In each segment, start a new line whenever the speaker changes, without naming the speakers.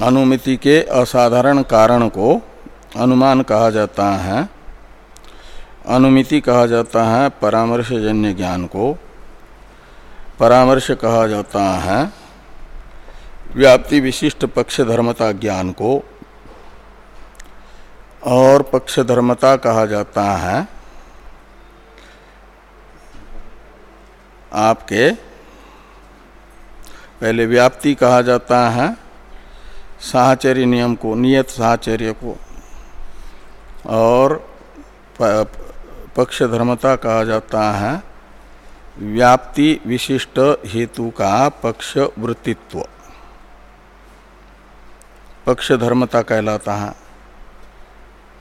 अनुमिति के असाधारण कारण को अनुमान कहा जाता है। अनुमिति कहा जाता है परामर्शजन्य ज्ञान को। परामर्श कहा जाता है व्याप्ति विशिष्ट पक्ष धर्मता ज्ञान को। और पक्ष धर्मता कहा जाता है आपके। पहले व्याप्ति कहा जाता है। साहचर्य नियम को, नियत साहचर्य को, और पक्ष धर्मता कहा जाता है, व्याप्ति विशिष्ट हेतु का पक्ष वृत्तित्व। पक्ष धर्मता कहलाता है।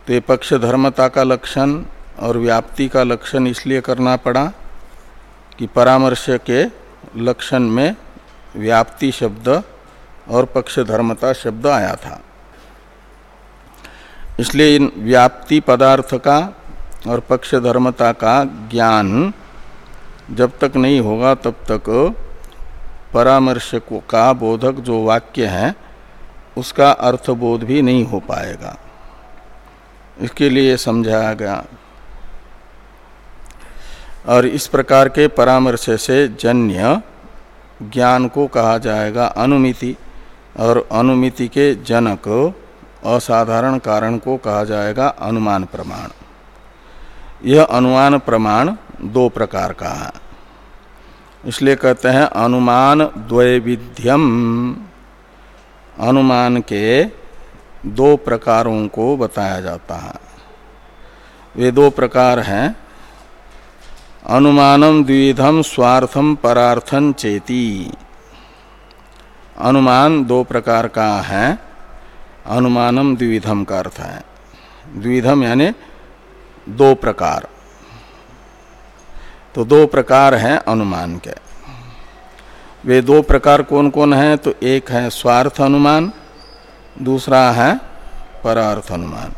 तो ये पक्ष धर्मता का लक्षण और व्याप्ति का लक्षण इसलिए करना पड़ा कि परामर्श के लक्षण में व्याप्ति शब्द और पक्ष धर्मता शब्द आया था। इसलिए इन व्याप्ति पदार्थ का और पक्ष धर्मता का ज्ञान जब तक नहीं होगा, तब तक परामर्श का बोधक जो वाक्य है, उसका अर्थबोध भी नहीं हो पाएगा। इसके लिए समझाया गया। और इस प्रकार के परामर्श से जन्य ज्ञान को कहा जाएगा अनुमिति। और अनुमिति के जनक असाधारण कारण को कहा जाएगा अनुमान प्रमाण। यह अनुमान प्रमाण दो प्रकार का है। इसलिए कहते हैं अनुमान द्वैविध्यम। अनुमान के दो प्रकारों को बताया जाता है। वे दो प्रकार हैं। अनुमानम द्विधम स्वार्थम परार्थन चेती। अनुमान दो प्रकार का है। अनुमानम द्विविधम का अर्थ है। द्विविधम यानी दो प्रकार। तो दो प्रकार हैं अनुमान के। वे दो प्रकार कौन कौन हैं? तो एक है स्वार्थ अनुमान, दूसरा है परार्थ अनुमान।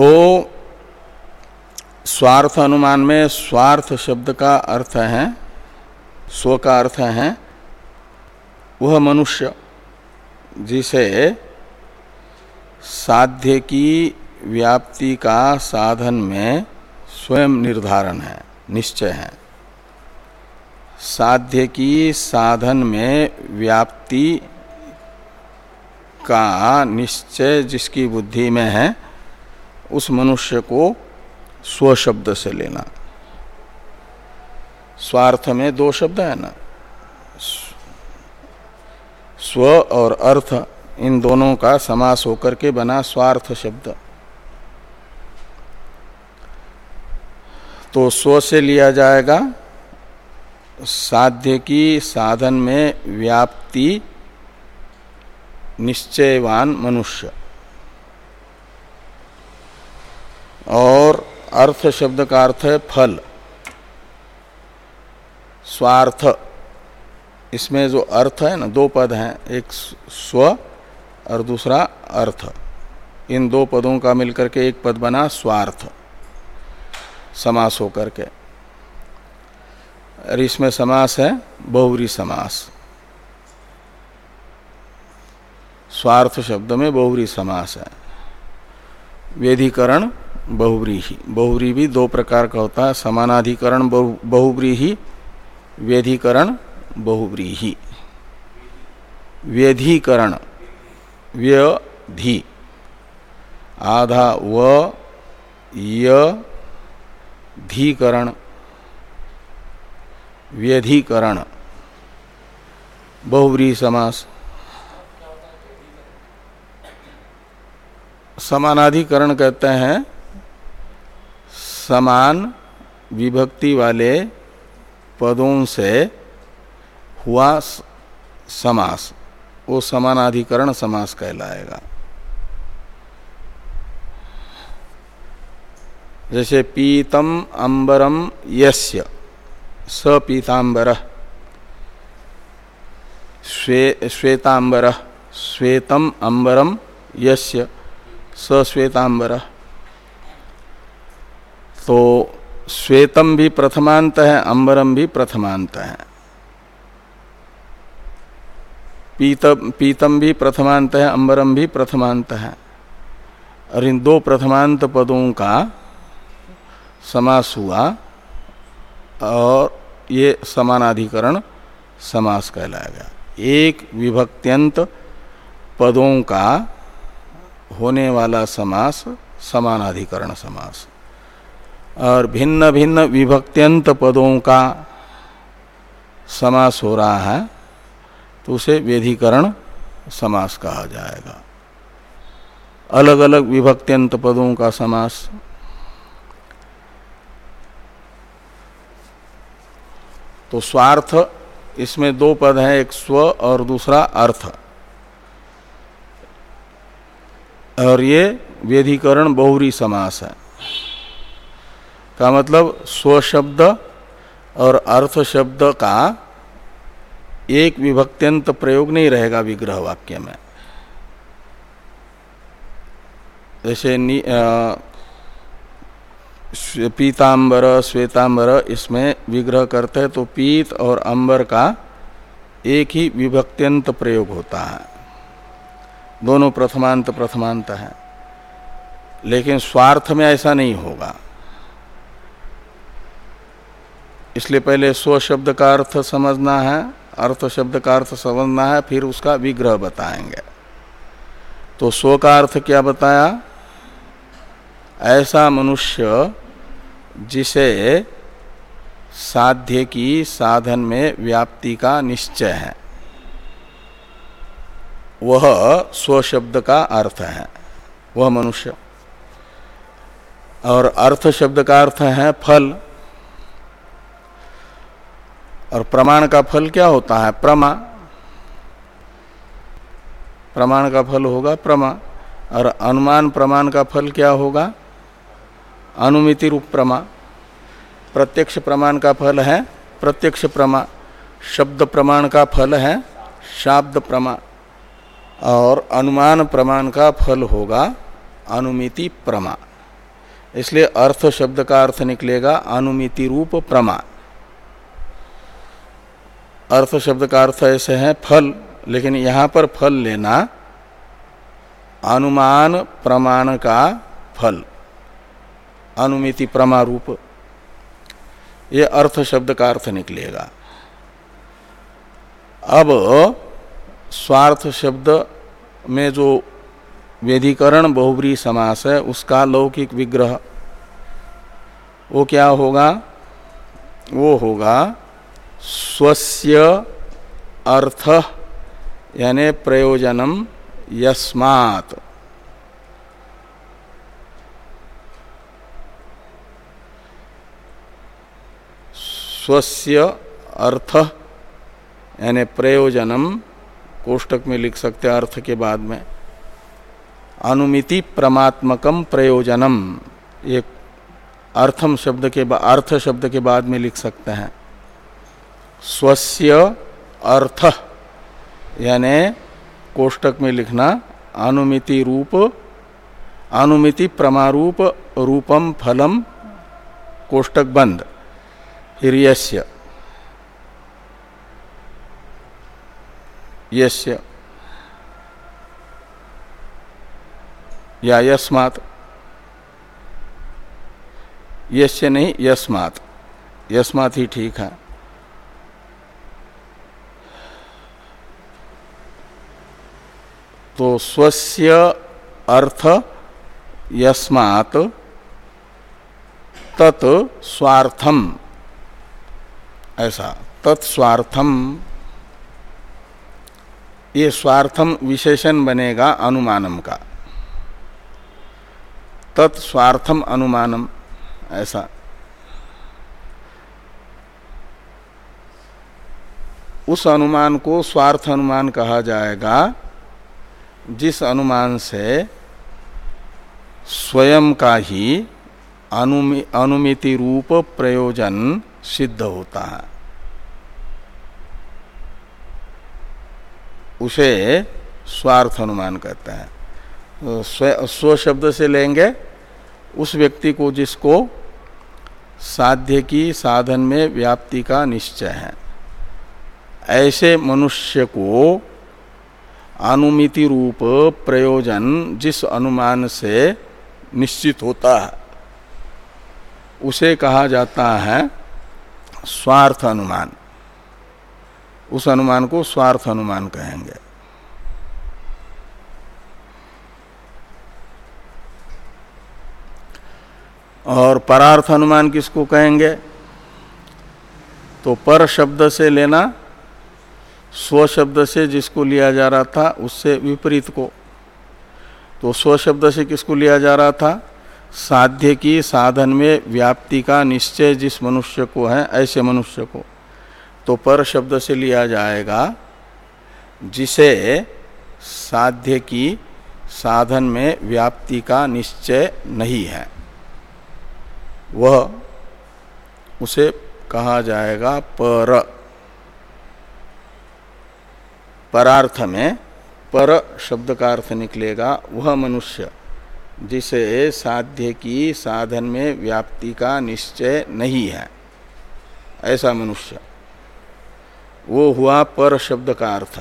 तो स्वार्थ अनुमान में स्वार्थ शब्द का अर्थ है, स्व का अर्थ है, वह मनुष्य, जिसे साध्य की व्याप्ति का साधन में स्वयं निर्धारण है, निश्चय है। साध्य की साधन में व्याप्ति का निश्चय जिसकी बुद्धि में है उस मनुष्य को स्व शब्द से लेना। स्वार्थ में दो शब्द है ना। स्व और अर्थ, इन दोनों का समास होकर के बना स्वार्थ शब्द। तो स्व से लिया जाएगा, साध्य की साधन में व्याप्ति निश्चयवान मनुष्य। और अर्थ शब्द का अर्थ है फल। स्वार्थ। इसमें जो अर्थ है ना, दो पद हैं, एक स्व और दूसरा अर्थ। इन दो पदों का मिलकर के एक पद बना स्वार्थ, समास होकर के। और इसमें समास है, बहुरी समास। स्वार्थ शब्द में बहुरी समास है। वेधिकरण बहुव्रीही। बहुव्री भी दो प्रकार का होता है। समानाधिकरण बहुव्रीही, व्यधिकरण बहुव्रीही। व्यधिकरण, व्यधि। आधा व य धीकरण व्यधिकरण। बहुव्री समास। समानाधिकरण कहते हैं समान विभक्ति वाले पदों से हुआ समास। वो समानाधिकरण समास कहलाएगा। जैसे पीतम अंबरम यस्य, स पीतांबर, श्वे, श्वेतांबर, श्वेतम अंबरम यस्य, स श्वेतांबर। तो श्वेतम भी प्रथमांत है, अंबरम भी प्रथमांत है। पीतम पीतम भी प्रथमांत है, अंबरम भी प्रथमांत है। और इन दो प्रथमांत पदों का समास हुआ और ये समानाधिकरण समास कहलाएगा एक विभक्त्यंत पदों का होने वाला समास समानाधिकरण समास। और भिन्न भिन्न विभक्त्यंत पदों का समास हो रहा है तो उसे वेधिकरण समास कहा जाएगा। अलग अलग विभक्त्यंत पदों का समास। तो स्वार्थ, इसमें दो पद हैं, एक स्व और दूसरा अर्थ। और ये वेधिकरण बहुरी समास है। का मतलब स्व शब्द और अर्थ शब्द का एक विभक्त्यंत प्रयोग नहीं रहेगा विग्रह वाक्य में। जैसे पीतांबर, श्वेतांबर, इसमें विग्रह करते हैं तो पीत और अंबर का एक ही विभक्त्यंत प्रयोग होता है। दोनों प्रथमांत प्रथमांत है। लेकिन स्वार्थ में ऐसा नहीं होगा। इसलिए पहले स्व शब्द का अर्थ समझना है, अर्थ शब्द का अर्थ समझना है, फिर उसका विग्रह बताएँगे। तो स्व का अर्थ क्या बताया? ऐसा मनुष्य जिसे साध्य की साधन में व्याप्ति का निश्चय है, वह स्व शब्द का अर्थ है, वह मनुष्य। और अर्थ शब्द का अर्थ है फल। और प्रमाण का फल क्या होता है? प्रमा। प्रमाण का फल होगा प्रमा। और अनुमान प्रमाण का फल क्या होगा? अनुमिति रूप प्रमा। प्रत्यक्ष प्रमाण का फल है प्रत्यक्ष प्रमा। शब्द प्रमाण का फल है शाब्द प्रमा। और अनुमान प्रमाण का फल होगा अनुमिति प्रमा। इसलिए अर्थ शब्द का अर्थ निकलेगा अनुमिति रूप प्रमा। अर्थ शब्द का अर्थ ऐसे है, फल, लेकिन यहाँ पर फल लेना अनुमान प्रमाण का फल। अनुमिति प्रमारूप। ये अर्थ शब्द का अर्थ निकलेगा। अब स्वार्थ शब्द में जो वेधिकरण बहुबरी समास है, उसका लौकिक विग्रह, वो क्या होगा? वो होगा स्वस्य अर्थ, यानी प्रयोजनम यस्मात्। स्वस्य अर्थ, यानी प्रयोजनम, कोष्टक में लिख सकते हैं अर्थ के बाद में। अनुमिति परमात्मकम प्रयोजनम एक अर्थम शब्द के अर्थ शब्द के बाद में लिख सकते हैं। स्वस्य अर्थ, यानी कोष्टक में लिखना, अनुमिति रूप, अनुमिति प्रमारूप, रूपम फलम, कोष्टक बंद, फिर यस्य। यस्य। या यस्मात्। यस्य नहीं, यस्मात्। यस्मात् ही ठीक है। तो स्वस्य अर्थ यस्मात् तत् स्वार्थम ऐसा तत्स्वार्थम ये स्वार्थम विशेषण बनेगा अनुमानम का। तत्स्वार्थम अनुमानम, ऐसा। उस अनुमान को स्वार्थ अनुमान कहा जाएगा जिस अनुमान से स्वयं का ही अनुमि, अनुमिति रूप प्रयोजन सिद्ध होता है। उसे स्वार्थ अनुमान कहते हैं। स्व शब्द से लेंगे, उस व्यक्ति को जिसको साध्य की साधन में व्याप्ति का निश्चय है। ऐसे मनुष्य को अनुमिति रूप प्रयोजन जिस अनुमान से निश्चित होता है, उसे कहा जाता है स्वार्थ अनुमान। उस अनुमान को स्वार्थ अनुमान कहेंगे। और परार्थ अनुमान किसको कहेंगे? तो पर शब्द से लेना स्व शब्द से जिसको लिया जा रहा था, उससे विपरीत को। तो स्व शब्द से किसको लिया जा रहा था? साध्य की साधन में व्याप्ति का निश्चय जिस मनुष्य को है, ऐसे मनुष्य को। तो पर शब्द से लिया जाएगा, जिसे साध्य की साधन में व्याप्ति का निश्चय नहीं है। वह, उसे कहा जाएगा पर। परार्थ में पर शब्द का अर्थ निकलेगा, वह मनुष्य, जिसे साध्य की साधन में व्याप्ति का निश्चय नहीं है। ऐसा मनुष्य। वो हुआ पर शब्द का अर्थ।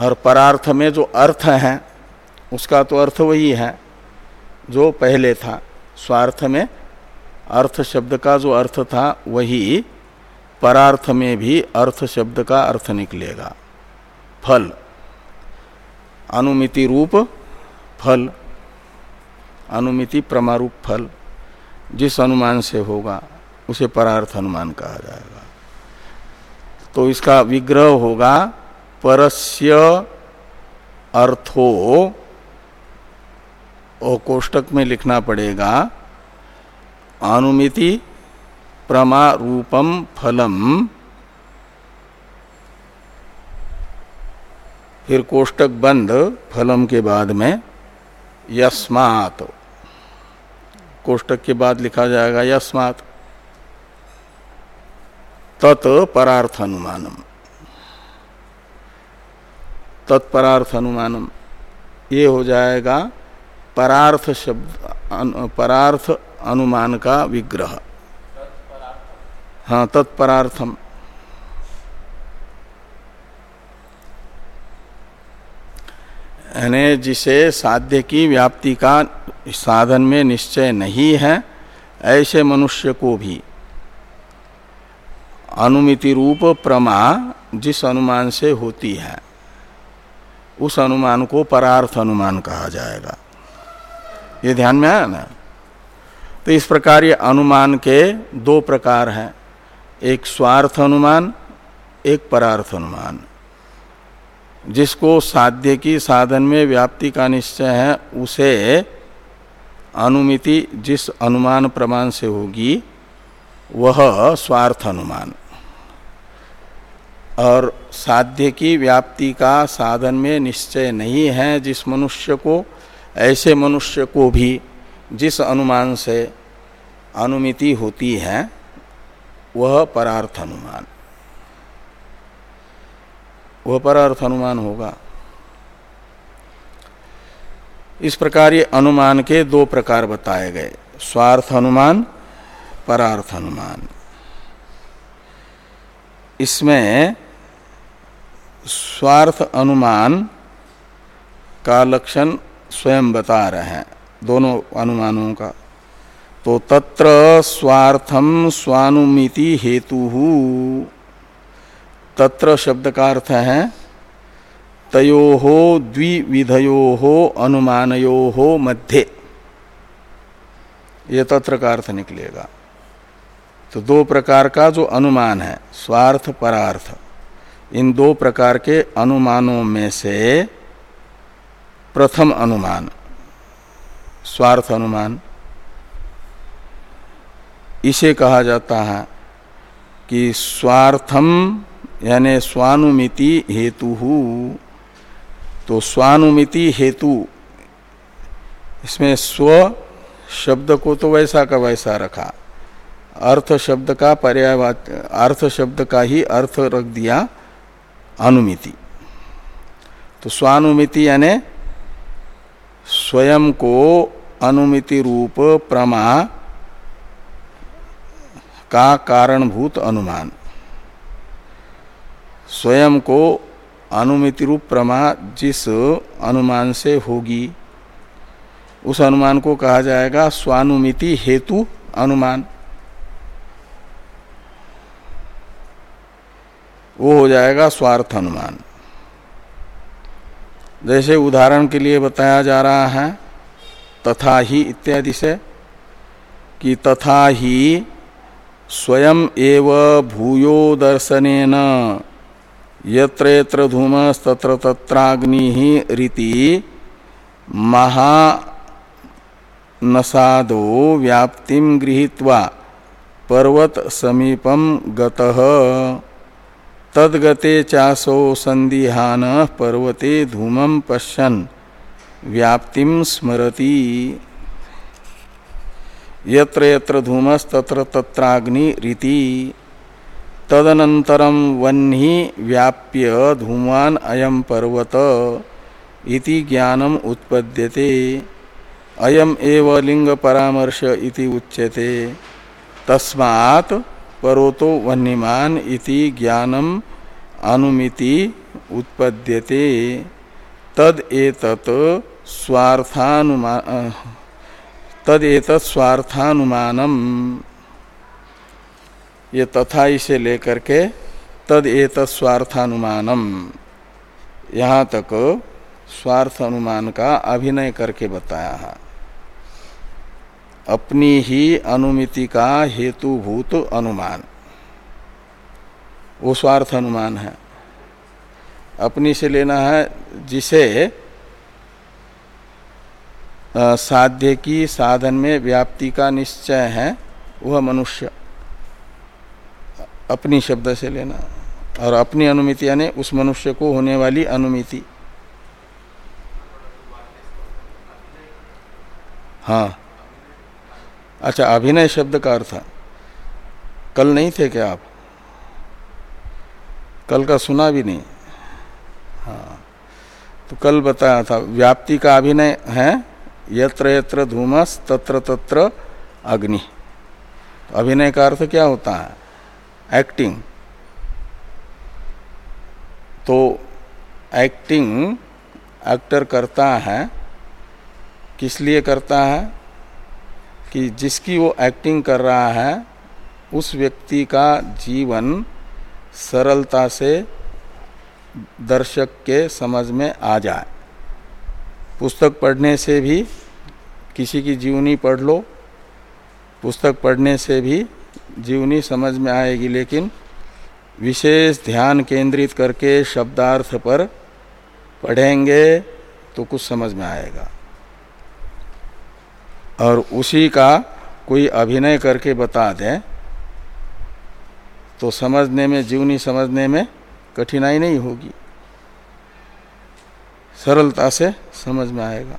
और परार्थ में जो अर्थ है, उसका तो अर्थ वही है, जो पहले था। स्वार्थ में अर्थ शब्द का जो अर्थ था, वही परार्थ में भी अर्थ शब्द का अर्थ निकलेगा। फल। अनुमिति रूप फल। अनुमिति प्रमारूप फल। जिस अनुमान से होगा, उसे परार्थ अनुमान कहा जाएगा। तो इसका विग्रह होगा, परस्य अर्थो। और कोष्टक में लिखना पड़ेगा, अनुमिति प्रमा रूपम फलम। फिर कोष्टक बंद फलम के बाद में यस्मात। कोष्टक के बाद लिखा जाएगा यस्मात। तत् परार्थ अनुमानम तत्परार्थ अनुमानम ये हो जाएगा परार्थ शब्द परार्थ अनुमान का विग्रह। हाँ तत्परार्थम। यानी जिसे साध्य की व्याप्ति का साधन में निश्चय नहीं है, ऐसे मनुष्य को भी। अनुमिति रूप प्रमा जिस अनुमान से होती है, उस अनुमान को परार्थ अनुमान कहा जाएगा। ये ध्यान में आया ना? तो इस प्रकार ये अनुमान के दो प्रकार हैं। एक स्वार्थ अनुमान, एक परार्थ अनुमान। जिसको साध्य की साधन में व्याप्ति का निश्चय है, उसे अनुमिति जिस अनुमान प्रमाण से होगी, वह स्वार्थ अनुमान। और साध्य की व्याप्ति का साधन में निश्चय नहीं है जिस मनुष्य को, ऐसे मनुष्य को भी जिस अनुमान से अनुमिति होती है वह परार्थ अनुमान वह परार्थ अनुमान होगा। इस प्रकार ये अनुमान के दो प्रकार बताए गए। स्वार्थ अनुमान परार्थ अनुमान इसमें स्वार्थ अनुमान का लक्षण स्वयं बता रहे हैं, दोनों अनुमानों का। तो तत्र स्वार्थम स्वानुमिति हेतु। तत्र शब्द का अर्थ है, तयो हो द्विविधयो हो अनुमानयो हो मध्य। ये तत्र का अर्थ निकलेगा। तो दो प्रकार का जो अनुमान है, स्वार्थ, परार्थ, इन दो प्रकार के अनुमानों में से प्रथम अनुमान, स्वार्थ अनुमान इसे कहा जाता है कि स्वार्थम यानी स्वानुमिति हेतु तो स्वानुमिति हेतु, इसमें स्व शब्द को तो वैसा का वैसा रखा, अर्थ शब्द का पर्याय अर्थ शब्द का ही अर्थ रख दिया अनुमिति। तो स्वानुमिति यानी स्वयं को अनुमिति रूप प्रमा का कारणभूत अनुमान। स्वयं को अनुमिति रूप प्रमा जिस अनुमान से होगी, उस अनुमान को कहा जाएगा स्वानुमिति हेतु अनुमान। वो हो जाएगा स्वार्थ अनुमान। जैसे उदाहरण के लिए बताया जा रहा है, तथा ही इत्यादि से, कि तथा ही स्वयं एव भूयो दर्शनेन। यत्र यत्र धूमस्तत्र तत्राग्नि रीति महानसादो व्याप्तिम गृहीत्वा पर्वत समीपम गतः। तदगते चासो संदिहान पर्वते धूमम पश्यन। व्याप्तिम स्मरति। यत्र यत्र धूमस तत्र तत्राग्नि रीति। तदनंतरम वन्ही व्याप्य धूमान अयम पर्वत इति ज्ञानम उत्पद्यते। अयम एव लिंग परामर्श इति उच्यते। तस्मात् परोतो वन्यमान इति ज्ञानम अनुमिति उत्पद्यते। तद एतत् स्वार्थानुमान तद स्वार्थानुमानम। ये तथा इसे लेकर के तद एत स्वार्थानुमानम। यहाँ तक स्वार्थ अनुमान का अभिनय करके बताया है। अपनी ही अनुमिति का हेतुभूत अनुमान। वो स्वार्थ अनुमान है। अपनी से लेना है जिसे साध्य की साधन में व्याप्ति का निश्चय है, वह मनुष्य। अपनी शब्द से लेना। और अपनी अनुमिति, यानी उस मनुष्य को होने वाली अनुमिति। हाँ। अच्छा अभिनय शब्द का अर्थ कल नहीं थे क्या आप? कल का सुना भी नहीं। हाँ। तो कल बताया था, व्याप्ति का अभिनय है यत्र यत्र धूमस तत्र तत्र अग्नि अभिनय का अर्थ क्या होता है? एक्टिंग तो एक्टिंग एक्टर करता है, किस लिए करता है? कि जिसकी वो एक्टिंग कर रहा है, उस व्यक्ति का जीवन सरलता से दर्शक के समझ में आ जाए। पुस्तक पढ़ने से भी किसी की जीवनी पढ़ लो, पुस्तक पढ़ने से भी जीवनी समझ में आएगी, लेकिन विशेष ध्यान केंद्रित करके शब्दार्थ पर पढ़ेंगे तो कुछ समझ में आएगा। और उसी का कोई अभिनय करके बता दें तो समझने में, जीवनी समझने में कठिनाई नहीं होगी। सरलता से समझ में आएगा।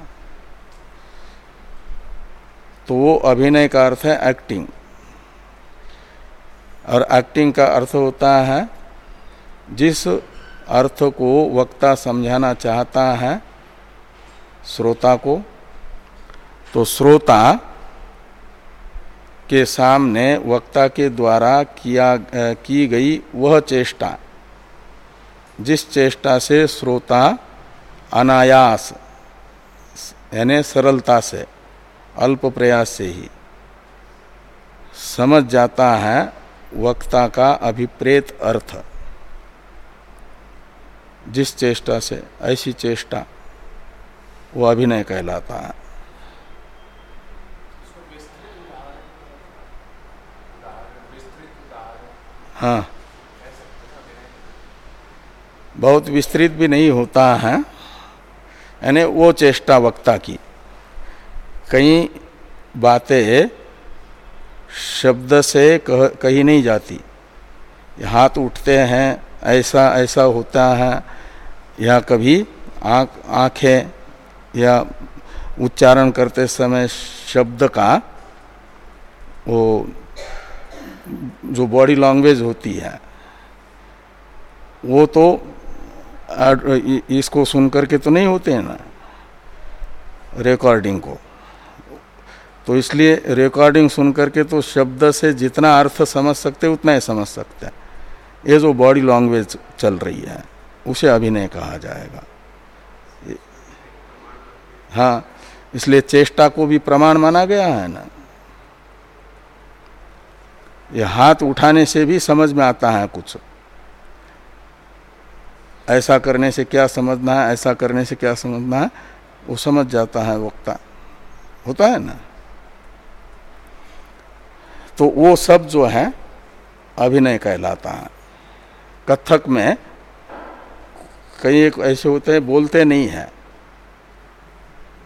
तो वो अभिनय का अर्थ है एक्टिंग और एक्टिंग का अर्थ होता है, जिस अर्थ को वक्ता समझाना चाहता है, श्रोता को तो श्रोता के सामने वक्ता के द्वारा किया की गई वह चेष्टा, जिस चेष्टा से श्रोता अनायास, यानी सरलता से अल्प प्रयास से ही। समझ जाता है वक्ता का अभिप्रेत अर्थ। जिस चेष्टा से, ऐसी चेष्टा वो अभिनय कहलाता है। हाँ। बहुत विस्तृत भी नहीं होता है। यानी वो चेष्टा वक्ता की। कई बातें शब्द से कह, कही नहीं जाती। हाथ उठते हैं ऐसा ऐसा होता है या कभी आँख आँखें या उच्चारण करते समय शब्द का वो जो बॉडी लैंग्वेज होती है वो तो इसको सुन करके तो नहीं होते हैं ना रिकॉर्डिंग को। तो इसलिए रिकॉर्डिंग सुन करके तो शब्द से जितना अर्थ समझ सकते उतना ही समझ सकते हैं। ये जो बॉडी लैंग्वेज चल रही है, उसे अभिनय कहा जाएगा। हाँ इसलिए चेष्टा को भी प्रमाण माना गया है ना। ये हाथ उठाने से भी समझ में आता है कुछ। ऐसा करने से क्या समझना है, ऐसा करने से क्या समझना है, वो समझ जाता है वक्ता। होता है ना? तो वो सब जो है, अभिनय कहलाता है। कथक में कई एक ऐसे होते हैं, बोलते नहीं हैं।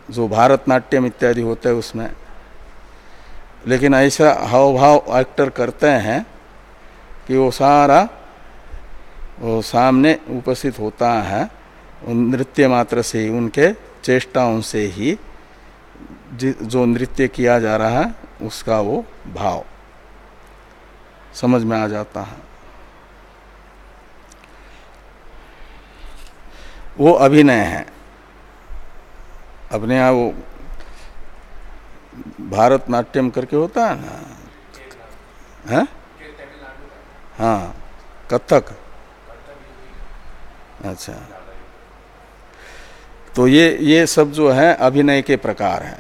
जो भारतनाट्यम इत्यादि होते हैं उसमें। लेकिन ऐसा हाव भाव एक्टर करते हैं कि वो सारा, वो सामने उपस्थित होता है नृत्य मात्र से ही, उनके चेष्टाओं से ही जो नृत्य किया जा रहा है, उसका वो भाव। समझ में आ जाता है। वो अभिनय है। अपने यहाँ वो भारतनाट्यम करके होता है ना? है? हाँ कथक। अच्छा। तो ये ये सब जो है, अभिनय के प्रकार हैं।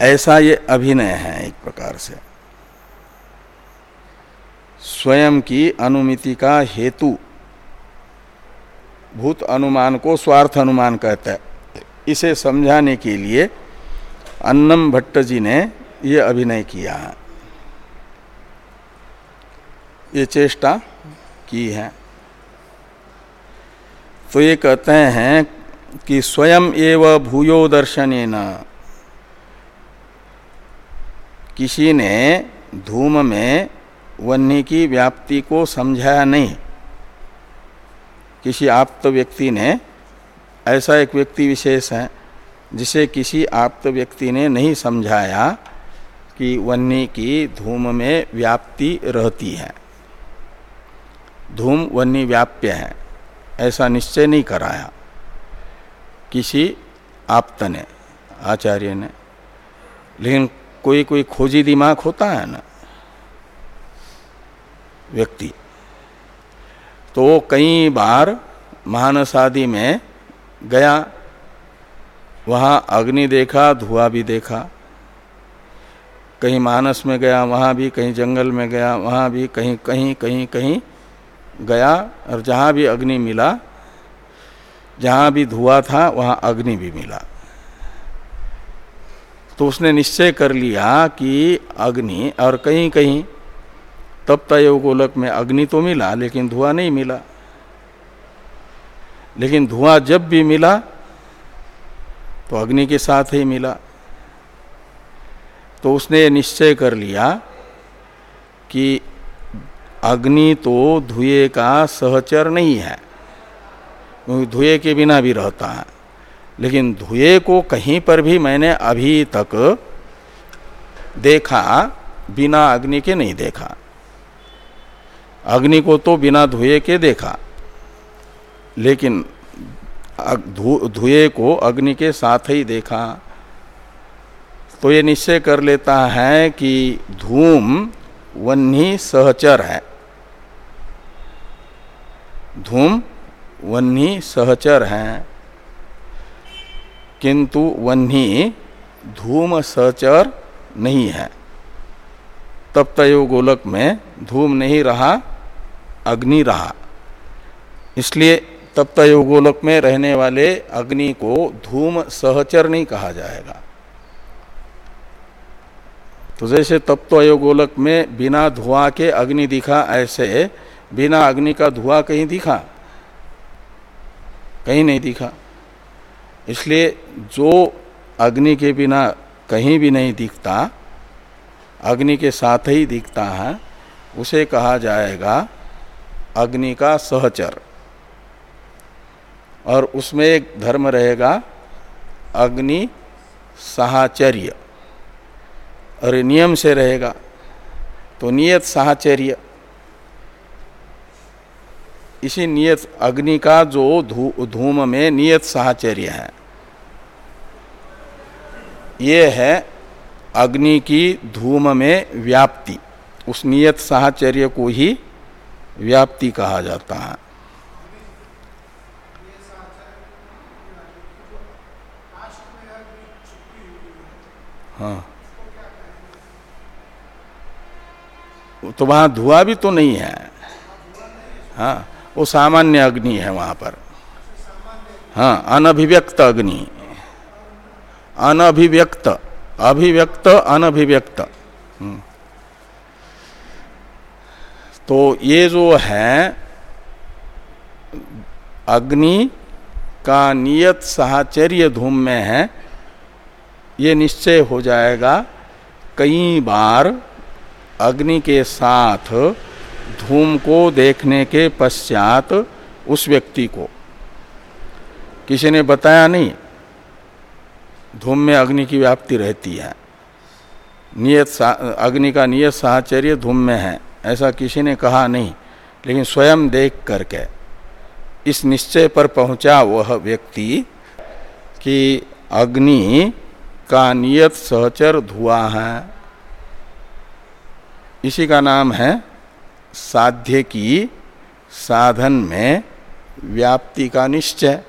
ऐसा ये अभिनय है एक प्रकार से। स्वयं की अनुमिति का हेतु। भूत अनुमान को स्वार्थ अनुमान कहता है। इसे समझाने के लिए अन्नम भट्ट जी ने ये अभिनय किया। ये चेष्टा की है। तो ये कहते हैं कि स्वयं एव भूयो दर्शन किसी ने धूम में वन्य की व्याप्ति को समझाया नहीं। किसी आप्त व्यक्ति ने, ऐसा एक व्यक्ति विशेष है, जिसे किसी आप्त व्यक्ति ने नहीं समझाया कि वन्य की धूम में व्याप्ति रहती है। धूम वन्य व्याप्य है, ऐसा निश्चय नहीं कराया। किसी आप्त ने, आचार्य ने, लेकिन कोई कोई खोजी दिमाग होता है ना। व्यक्ति। तो कई बार महानस आदि में गया, वहाँ अग्नि देखा, धुआँ भी देखा। कहीं मानस में गया, वहाँ भी, कहीं जंगल में गया, वहाँ भी, कहीं कहीं कहीं कहीं गया और जहाँ भी अग्नि मिला, जहाँ भी धुआँ था, वहाँ अग्नि भी मिला। तो उसने निश्चय कर लिया कि अग्नि और कहीं कहीं तब तय गोलक में अग्नि तो मिला, लेकिन धुआँ नहीं मिला। लेकिन धुआँ जब भी मिला तो अग्नि के साथ ही मिला। तो उसने निश्चय कर लिया कि अग्नि तो धुए का सहचर नहीं है, क्योंकि धुए के बिना भी रहता है। लेकिन धुए को कहीं पर भी मैंने अभी तक देखा, बिना अग्नि के नहीं देखा। अग्नि को तो बिना धुए के देखा, लेकिन धुए को अग्नि के साथ ही देखा। तो ये निश्चय कर लेता है कि धूम वन्ही सहचर है। धूम वन्ही सहचर है। किंतु वन्ही धूम सहचर नहीं है। तब तय गोलक में धूम नहीं रहा। अग्नि रहा। इसलिए तब तय गोलक में रहने वाले अग्नि को धूम सहचर नहीं कहा जाएगा। तो जैसे तत्व गोलक में बिना धुआँ के अग्नि दिखा, ऐसे बिना अग्नि का धुआँ कहीं दिखा? कहीं नहीं दिखा। इसलिए जो अग्नि के बिना कहीं भी नहीं दिखता, अग्नि के साथ ही दिखता है, उसे कहा जाएगा अग्नि का सहचर। और उसमें एक धर्म रहेगा, अग्नि साहचर्य। और नियम से रहेगा तो नियत साहचर्य। इसी नियत अग्नि का जो धूम में नियत साहचर्य है। ये है अग्नि की धूम में व्याप्ति। उस नियत साहचर्य को ही व्याप्ति कहा जाता है। हाँ। तो वहाँ धुआँ भी तो नहीं है। हाँ वो सामान्य अग्नि है वहाँ पर। हाँ अनभिव्यक्त अग्नि। अनभिव्यक्त, अभिव्यक्त, अनभिव्यक्त। हम्म। तो ये जो है, अग्नि का नियत साहचर्य धूम में है, ये निश्चय हो जाएगा, कई बार अग्नि के साथ धूम को देखने के पश्चात उस व्यक्ति को। किसी ने बताया नहीं, धूम में अग्नि की व्याप्ति रहती है। नियत अग्नि का नियत साहचर्य धूम में है। ऐसा किसी ने कहा नहीं, लेकिन स्वयं देख करके इस निश्चय पर पहुँचा वह व्यक्ति कि अग्नि का नियत सहचर धुआ है। इसी का नाम है साध्य की साधन में व्याप्ति का निश्चय।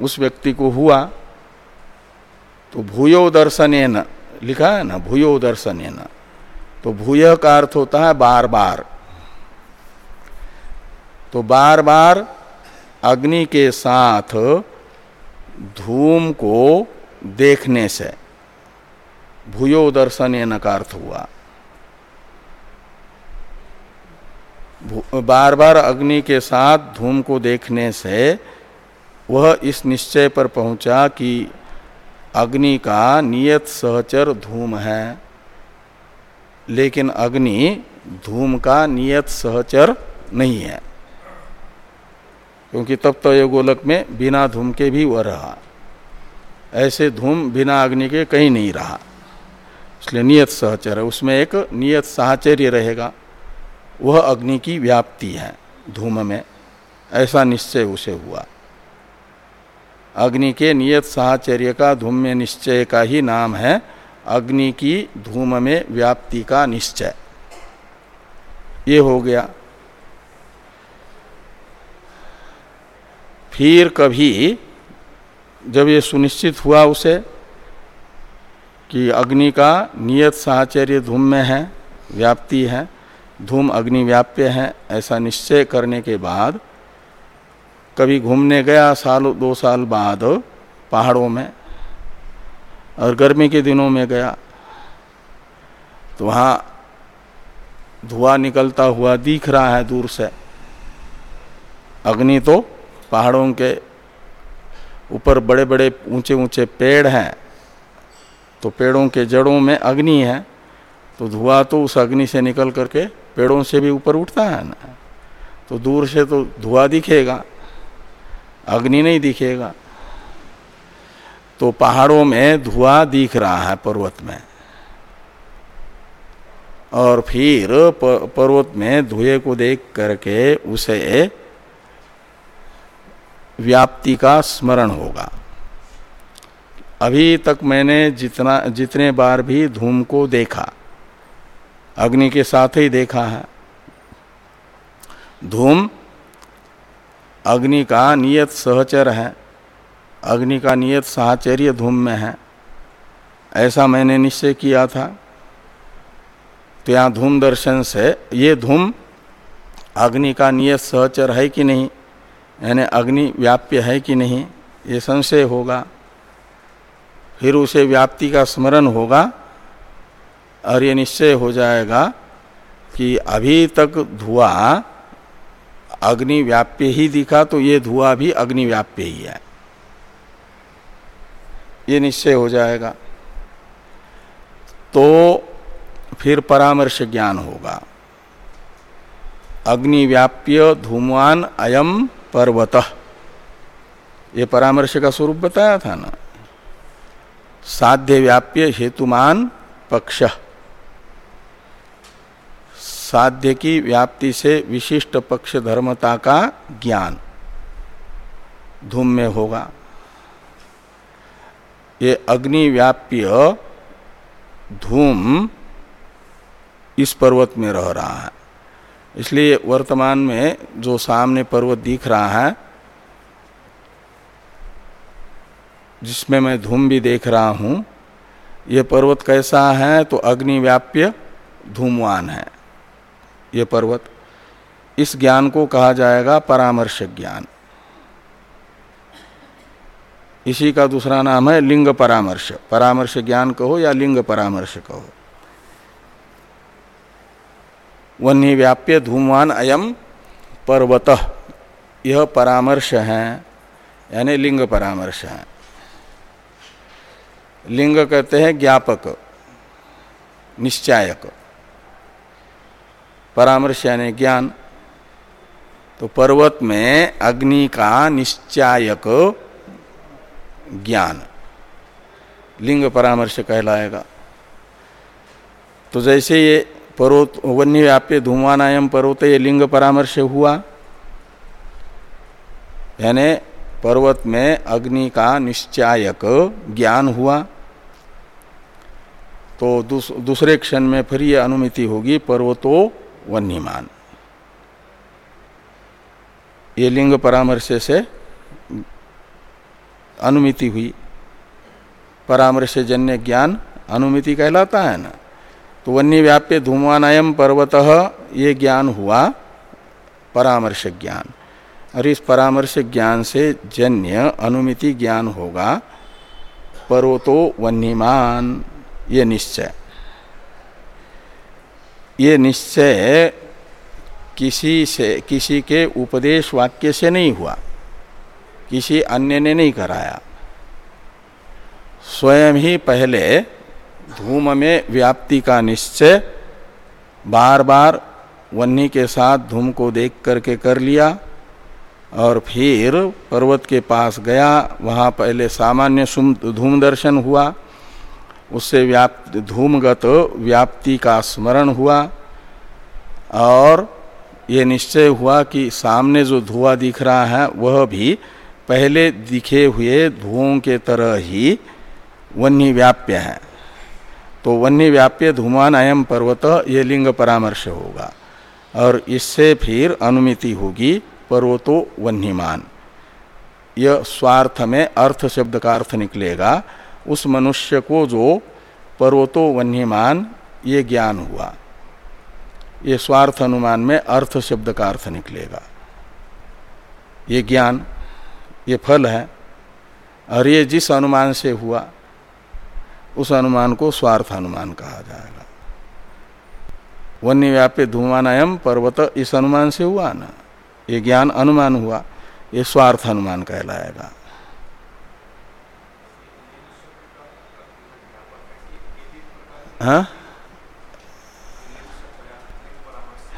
उस व्यक्ति को हुआ। तो भूयो दर्शन लिखा है ना भूयो दर्शन तो भूय का अर्थ होता है बार बार तो बार बार अग्नि के साथ धूम को देखने से भूयो दर्शन ये नकार्थ हुआ। बार बार अग्नि के साथ धूम को देखने से वह इस निश्चय पर पहुँचा कि अग्नि का नियत सहचर धूम है। लेकिन अग्नि धूम का नियत सहचर नहीं है। क्योंकि तब तो ये गोलक में बिना धूम के भी वह रहा। ऐसे धूम बिना अग्नि के कहीं नहीं रहा। इसलिए नियत सहचर है। उसमें एक नियत साहचर्य रहेगा। वह अग्नि की व्याप्ति है धूम में। ऐसा निश्चय उसे हुआ। अग्नि के नियत साहचर्य का धूम में निश्चय का ही नाम है अग्नि की धूम में व्याप्ति का निश्चय। ये हो गया। फिर कभी जब ये सुनिश्चित हुआ उसे कि अग्नि का नियत साहचर्य धूम में है, व्याप्ति है, धूम अग्नि व्याप्य है, ऐसा निश्चय करने के बाद कभी घूमने गया साल, दो साल बाद पहाड़ों में और गर्मी के दिनों में गया तो वहाँ धुआँ निकलता हुआ दिख रहा है दूर से। अग्नि तो पहाड़ों के ऊपर बड़े बड़े ऊँचे ऊँचे पेड़ हैं तो पेड़ों के जड़ों में अग्नि है तो धुआँ तो उस अग्नि से निकल करके पेड़ों से भी ऊपर उठता है ना। तो दूर से तो धुआँ दिखेगा, अग्नि नहीं दिखेगा। तो पहाड़ों में धुआँ दिख रहा है पर्वत में। और फिर पर्वत में धुएँ को देख करके उसे व्याप्ति का स्मरण होगा। अभी तक मैंने जितना, जितने बार भी धूम को देखा, अग्नि के साथ ही देखा है। धूम अग्नि का नियत सहचर है। अग्नि का नियत साहचर्य धूम में है। ऐसा मैंने निश्चय किया था। तो यहाँ धूम दर्शन से ये धूम अग्नि का नियत सहचर है कि नहीं? यानी अग्नि व्याप्य है कि नहीं? ये संशय होगा। फिर उसे व्याप्ति का स्मरण होगा और ये निश्चय हो जाएगा कि अभी तक धुआँ अग्नि व्याप्य ही दिखा तो ये धुआँ भी अग्नि व्याप्य ही है। ये निश्चय हो जाएगा। तो फिर परामर्श ज्ञान होगा। अग्निव्याप्य धूमवान अयम पर्वत। ये परामर्श का स्वरूप बताया था ना। साध्य व्याप्य हेतुमान पक्ष। साध्य की व्याप्ति से विशिष्ट पक्ष धर्मता का ज्ञान। धूम में होगा। ये अग्निव्याप्य धूम इस पर्वत में रह रहा है। इसलिए वर्तमान में जो सामने पर्वत दिख रहा है, जिसमें मैं धूम भी देख रहा हूँ, ये पर्वत कैसा है तो अग्निव्याप्य धूमवान है। ये पर्वत इस ज्ञान को कहा जाएगा परामर्श ज्ञान। इसी का दूसरा नाम है लिंग परामर्श। परामर्श ज्ञान कहो या लिंग परामर्श कहो? वन्य व्याप्य धूमवान अयम पर्वत। यह परामर्श है, यानी लिंग परामर्श है। लिंग कहते हैं ज्ञापक, निश्चायक। परामर्श यानी ज्ञान। तो पर्वत में अग्नि का निश्चायक ज्ञान। लिंग परामर्श कहलाएगा। तो जैसे ये पर्वत वन्य व्याप्य धूमानायम पर्वत ये लिंग परामर्श हुआ यानी पर्वत में अग्नि का निश्चायक ज्ञान हुआ तो दूस, दूसरे क्षण में फिर ये अनुमिति होगी पर्वतो वन्यमान। ये लिंग परामर्श से अनुमिति हुई। परामर्श जन्य ज्ञान अनुमिति कहलाता है ना। तो वन्य व्याप्य धूमानायम पर्वत ये ज्ञान हुआ, परामर्श ज्ञान। और इस परामर्श ज्ञान से जन्य अनुमिति ज्ञान होगा पर्वतो वन्यमान, ये निश्चय। ये निश्चय किसी से, किसी के उपदेश वाक्य से नहीं हुआ। किसी अन्य ने नहीं कराया। स्वयं ही पहले धूम में व्याप्ति का निश्चय बार बार वन्नी के साथ धूम को देख करके कर लिया और फिर पर्वत के पास गया। वहाँ पहले सामान्य सुम धूम दर्शन हुआ। उससे व्याप्त धूमगत व्याप्ति का स्मरण हुआ और ये निश्चय हुआ कि सामने जो धुआँ दिख रहा है, वह भी पहले दिखे हुए धुओं के तरह ही वन्य व्याप्य है। तो वन्य व्याप्य धूमान अयम पर्वत, ये लिंग परामर्श होगा। और इससे फिर अनुमिति होगी पर्वतो वन्यमान यह स्वार्थ में अर्थ शब्द का अर्थ निकलेगा। उस मनुष्य को जो पर्वतो वन्यमान ये ज्ञान हुआ। ये स्वार्थ अनुमान में अर्थ शब्द का अर्थ निकलेगा। ये ज्ञान ये फल है। और ये जिस अनुमान से हुआ, उस अनुमान को स्वार्थ अनुमान कहा जाएगा। वन्य व्याप्य धूमानायम पर्वत, इस अनुमान से हुआ ना? ये ज्ञान अनुमान हुआ, ये स्वार्थ अनुमान कहलाएगा। हाँ?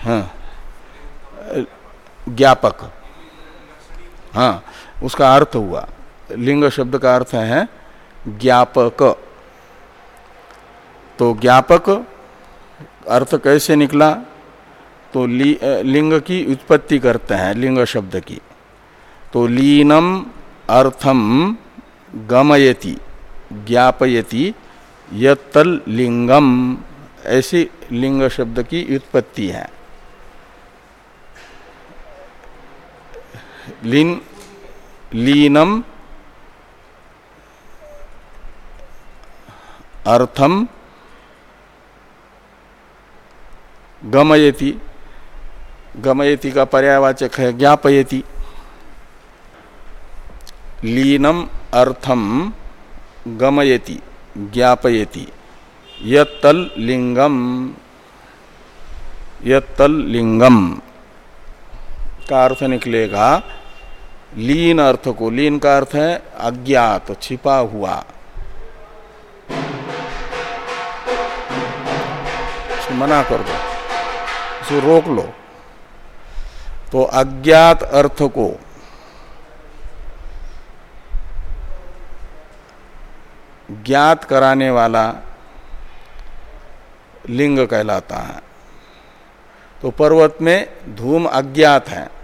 हाँ। ज्ञापक। हाँ उसका अर्थ हुआ। लिंग शब्द का अर्थ है ज्ञापक। तो ज्ञापक अर्थ कैसे निकला? तो ली, लिंग की उत्पत्ति करते हैं लिंग शब्द की। तो लीनम अर्थम गमयति ज्ञापयति यतल लिंगम ऐसी लिंग शब्द की उत्पत्ति है। लीन, लीनम, अर्थम, गमयति। गमयति का पर्यावाचक है, ज्ञापयति। लीनम, अर्थम, गमयति, ज्ञापयति। यत्तल लिंगम यत्तल लिंगम। का अर्थ निकलेगा लीन अर्थ को, लीन का अर्थ है अज्ञात, छिपा हुआ। मना कर दो। इसे रोक लो। तो अज्ञात अर्थ को, ज्ञात कराने वाला लिंग कहलाता है। तो पर्वत में धूम अज्ञात है।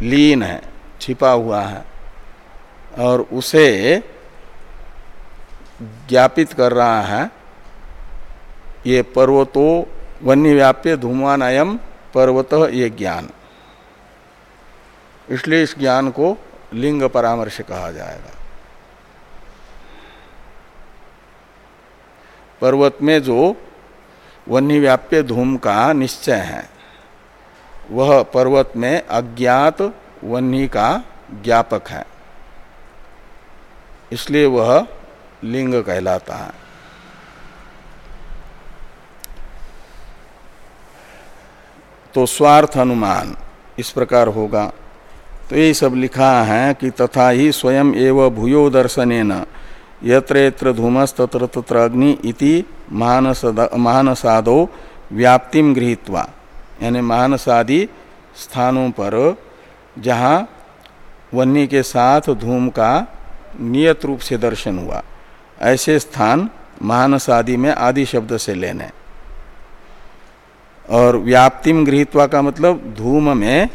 लीन है, छिपा हुआ है, और उसे ज्ञापित कर रहा है, ये पर्वतो वन्य व्याप्य धूमान अयम पर्वत ये ज्ञान। इसलिए इस ज्ञान को लिंग परामर्श कहा जाएगा। पर्वत में जो वन्य व्याप्य धूम का निश्चय है वह पर्वत में अज्ञात वन्य का ज्ञापक है। इसलिए वह लिंग कहलाता है। तो स्वार्थ अनुमान इस प्रकार होगा। तो यही सब लिखा है कि तथा ही स्वयं एव भूयो दर्शन यत्र यत्र धूमस तत्र तत्र अग्नि इति महानसादो व्याप्तिम गृहीत्वा। यानी महानसादि स्थानों पर, जहाँ वन्नी के साथ धूम का नियत रूप से दर्शन हुआ। ऐसे स्थान महानसादि में आदि शब्द से लेने। और व्याप्तिम गृहित्वा का मतलब धूम में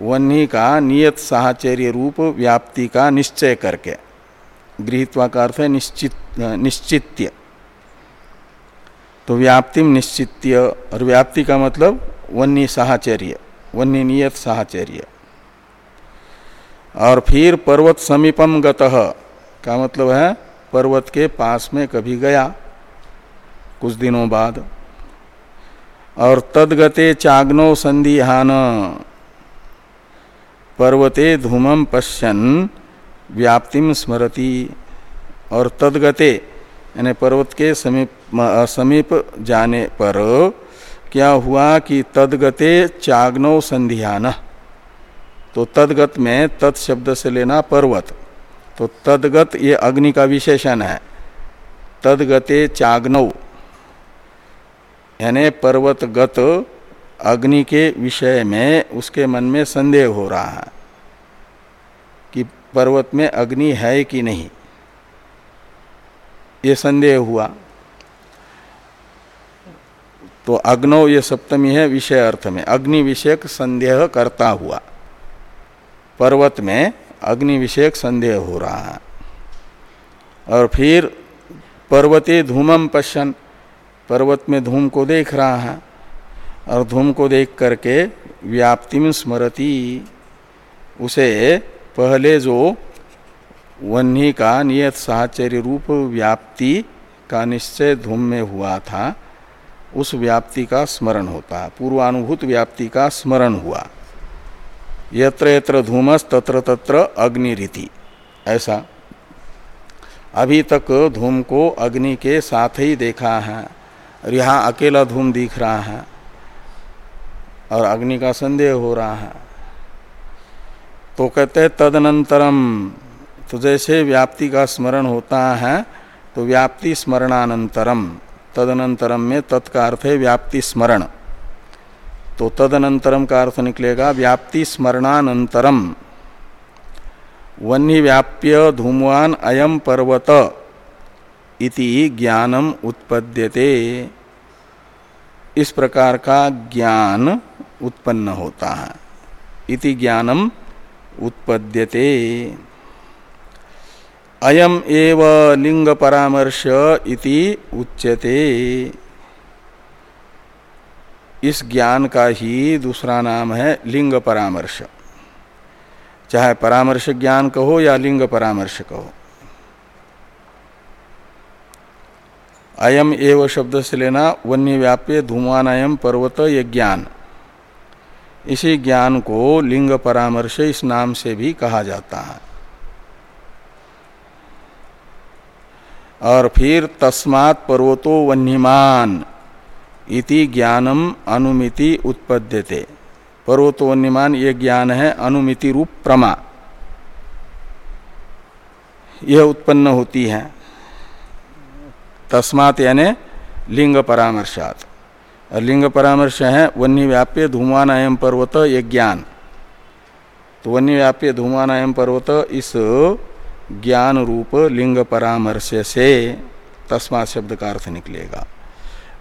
वन्नी का नियत साहचर्य रूप व्याप्ति का निश्चय करके। गृहित्वा का अर्थ है निश्चित, निश्चित्य। तो व्याप्तिम निश्चित्य और व्याप्ति का मतलब वन्य साहचर्य वन्य नियत साहचर्य। और फिर पर्वत समीपम गतः का मतलब है पर्वत के पास में कभी गया कुछ दिनों बाद। और तदगते चाग्नो संधिहान, पर्वते धूमम पश्यन व्याप्तिम स्मरति। और तदगते यानी पर्वत के समीप समीप जाने पर क्या हुआ कि तदगते चाग्नो संध्यान। तो तदगत में तत्शब्द से लेना पर्वत। तो तदगत ये अग्नि का विशेषण है। तदगते चाग्नौ। यानी पर्वतगत अग्नि के विषय में उसके मन में संदेह हो रहा है कि पर्वत में अग्नि है कि नहीं। ये संदेह हुआ। तो अग्नो ये सप्तमी है, विषय अर्थ में। अग्नि विषयक संदेह करता हुआ। पर्वत में अग्नि विषयक संदेह हो रहा है। और फिर पर्वते धूमम पश्चन पर्वत में धूम को देख रहा है। और धूम को देख करके व्याप्ति में स्मरती। उसे पहले जो वन्ही का नियत साहचर्य रूप व्याप्ति का निश्चय धूम में हुआ था। उस व्याप्ति का स्मरण होता है पूर्वानुभूत व्याप्ति का स्मरण हुआ। यत्र यत्र धूमस तत्र तत्र अग्निरीति। ऐसा। अभी तक धूम को अग्नि के साथ ही देखा है और यहाँ अकेला धूम दिख रहा है और अग्नि का संदेह हो रहा है। तो कहते तदनंतरम तो जैसे व्याप्ति का स्मरण होता है तो व्याप्ति स्मरणानंतरम, तदनंतरम में तत्का अर्थ है व्याप्ति स्मरण। तो तदनंतरम का अर्थ निकलेगा व्याप्ति स्मरणानंतरम। वन्य व्याप्य धूमवान अयम पर्वत इति ज्ञानम उत्पद्यते। इस प्रकार का ज्ञान उत्पन्न होता है। इति ज्ञानम उत्पद्यते। अयम एव लिंग परामर्श इति उच्यते। इस ज्ञान का ही दूसरा नाम है लिंग परामर्श चाहे परामर्श ज्ञान कहो या लिंग परामर्श कहो। अयम एव शब्द से लेना वन्य व्याप्य धूमानायम पर्वत ये ज्ञान। इसी ज्ञान को लिंग परामर्श इस नाम से भी कहा जाता है। और फिर तस्मात् पर्वतो वन्यमान इति ज्ञानम अनुमिति उत्पद्यते। पर्वतो वन्यमान ये ज्ञान है, अनुमिति रूप प्रमा। यह उत्पन्न होती है। तस्मात यानी लिंग परामर्शात। और लिंग परामर्श है वन्य व्याप्य धूमान अयम पर्वत ये ज्ञान। तो वन्य व्याप्य धूमान अयम पर्वत इस ज्ञान रूप लिंग परामर्श से तस्मा शब्द का अर्थ निकलेगा।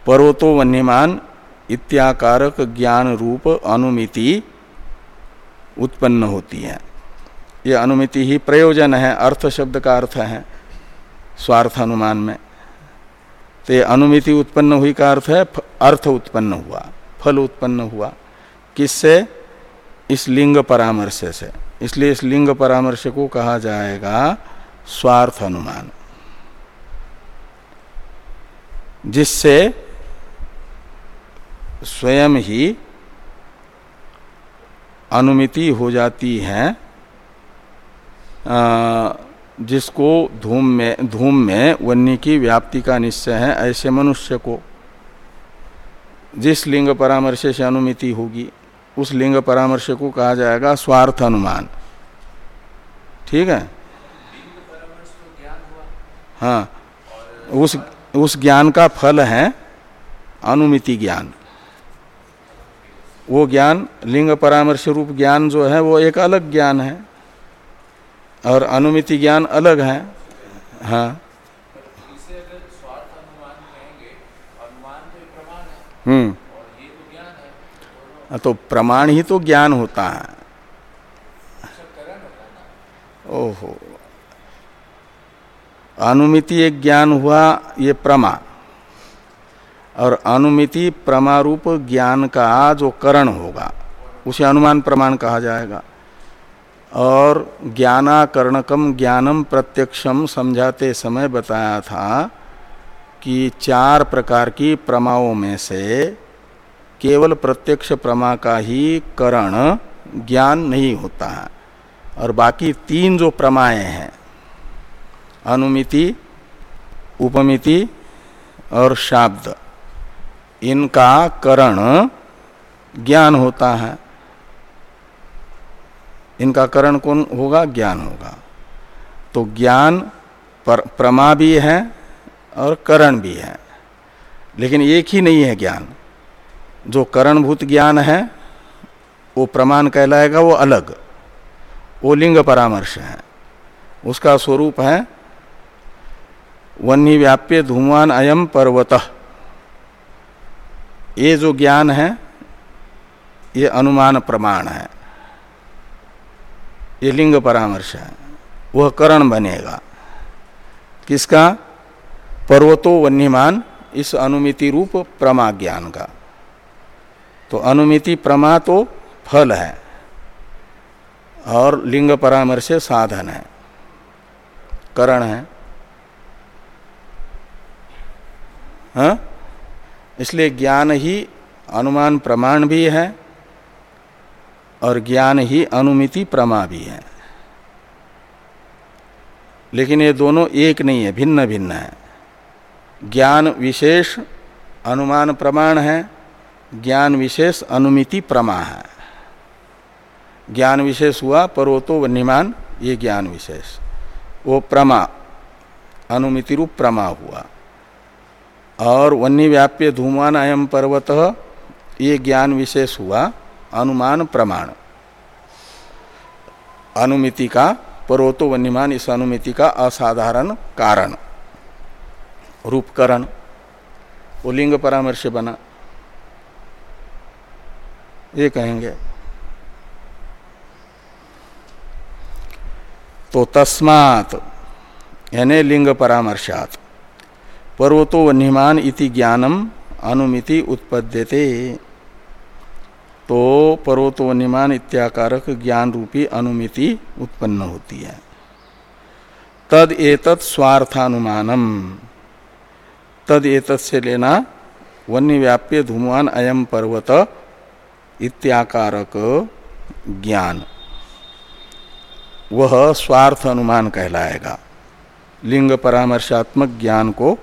पर्वतो वन्यमान इत्याकारक ज्ञान रूप अनुमिति उत्पन्न होती है। ये अनुमिति ही प्रयोजन है, अर्थ शब्द का अर्थ है, स्वार्थ अनुमान में। तो ये अनुमिति उत्पन्न हुई का अर्थ है अर्थ उत्पन्न हुआ, फल उत्पन्न हुआ। किससे? इस लिंग परामर्श से इसलिए इस लिंग परामर्श को कहा जाएगा स्वार्थ अनुमान जिससे स्वयं ही अनुमिति हो जाती है जिसको धूम में धूम में वन्य की व्याप्ति का निश्चय है, ऐसे मनुष्य को जिस लिंग परामर्श से अनुमिति होगी उस लिंग परामर्श को कहा जाएगा स्वार्थ अनुमान ठीक है? हाँ। उस उस ज्ञान का फल है अनुमिति ज्ञान। वो ज्ञान लिंग परामर्श रूप ज्ञान जो है वो एक अलग ज्ञान है। और अनुमिति ज्ञान अलग है। हाँ। हम्म। तो प्रमाण ही तो ज्ञान होता है। ओहो। अनुमिति एक ज्ञान हुआ, ये प्रमा। और अनुमिति प्रमारूप ज्ञान का जो करण होगा। उसे अनुमान प्रमाण कहा जाएगा। और ज्ञानाकर्णकम ज्ञानम प्रत्यक्षम समझाते समय बताया था कि चार प्रकार की प्रमाओं में से केवल प्रत्यक्ष प्रमा का ही करण ज्ञान नहीं होता है। और बाकी तीन जो प्रमाएँ हैं, अनुमिति, उपमिति और शाब्द, इनका करण ज्ञान होता है। इनका करण कौन होगा? ज्ञान होगा। तो ज्ञान पर प्रमा भी है और करण भी है। लेकिन एक ही नहीं है ज्ञान। जो करणभूत ज्ञान है, वो प्रमाण कहलाएगा, वो अलग। वो लिंग परामर्श है। उसका स्वरूप है वन्य व्याप्य धूमान अयम पर्वत। ये जो ज्ञान है, ये अनुमान प्रमाण है। ये लिंग परामर्श है। वह करण बनेगा। किसका? पर्वतो वन्यमान, इस अनुमिति रूप प्रमा ज्ञान का। तो अनुमिति प्रमा तो फल है और लिंग परामर्श साधन है, करण है। हा? इसलिए ज्ञान ही अनुमान प्रमाण भी है और ज्ञान ही अनुमिति प्रमा भी है। लेकिन ये दोनों एक नहीं है भिन्न भिन्न है। ज्ञान विशेष, अनुमान प्रमाण है। ज्ञान विशेष अनुमिति प्रमा है ज्ञान विशेष हुआ पर्वतो वन्यमान ये ज्ञान विशेष। वो प्रमा, अनुमिति रूप प्रमा हुआ। और वन्य व्याप्य धूमान अयम पर्वत, ये ज्ञान विशेष हुआ, अनुमान प्रमाण। अनुमिति का पर्वतो वन्यमान, इस अनुमिति का असाधारण कारण। रूपकरण। वो लिंग परामर्श बना। ये कहेंगे। तो तस्मात, यानी लिंग परामर्शात। पर्वतो वन्यमान इति ज्ञानम अनुमिति उत्पद्यते। तो पर्वतो वन्यमान इत्याकारक ज्ञान रूपी अनुमिति उत्पन्न होती है। तद एतत् स्वार्थानुमानम। तद एतत् से लेना वन्य व्याप्य धूमान अयम पर्वत इत्याकारक ज्ञान। वह स्वार्थ अनुमान कहलाएगा। लिंग परामर्शात्मक ज्ञान को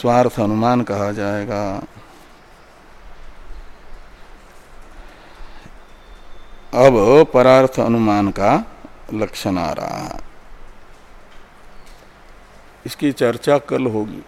स्वार्थ अनुमान कहा जाएगा। अब परार्थ अनुमान का लक्षण आ रहा है। इसकी चर्चा कल होगी।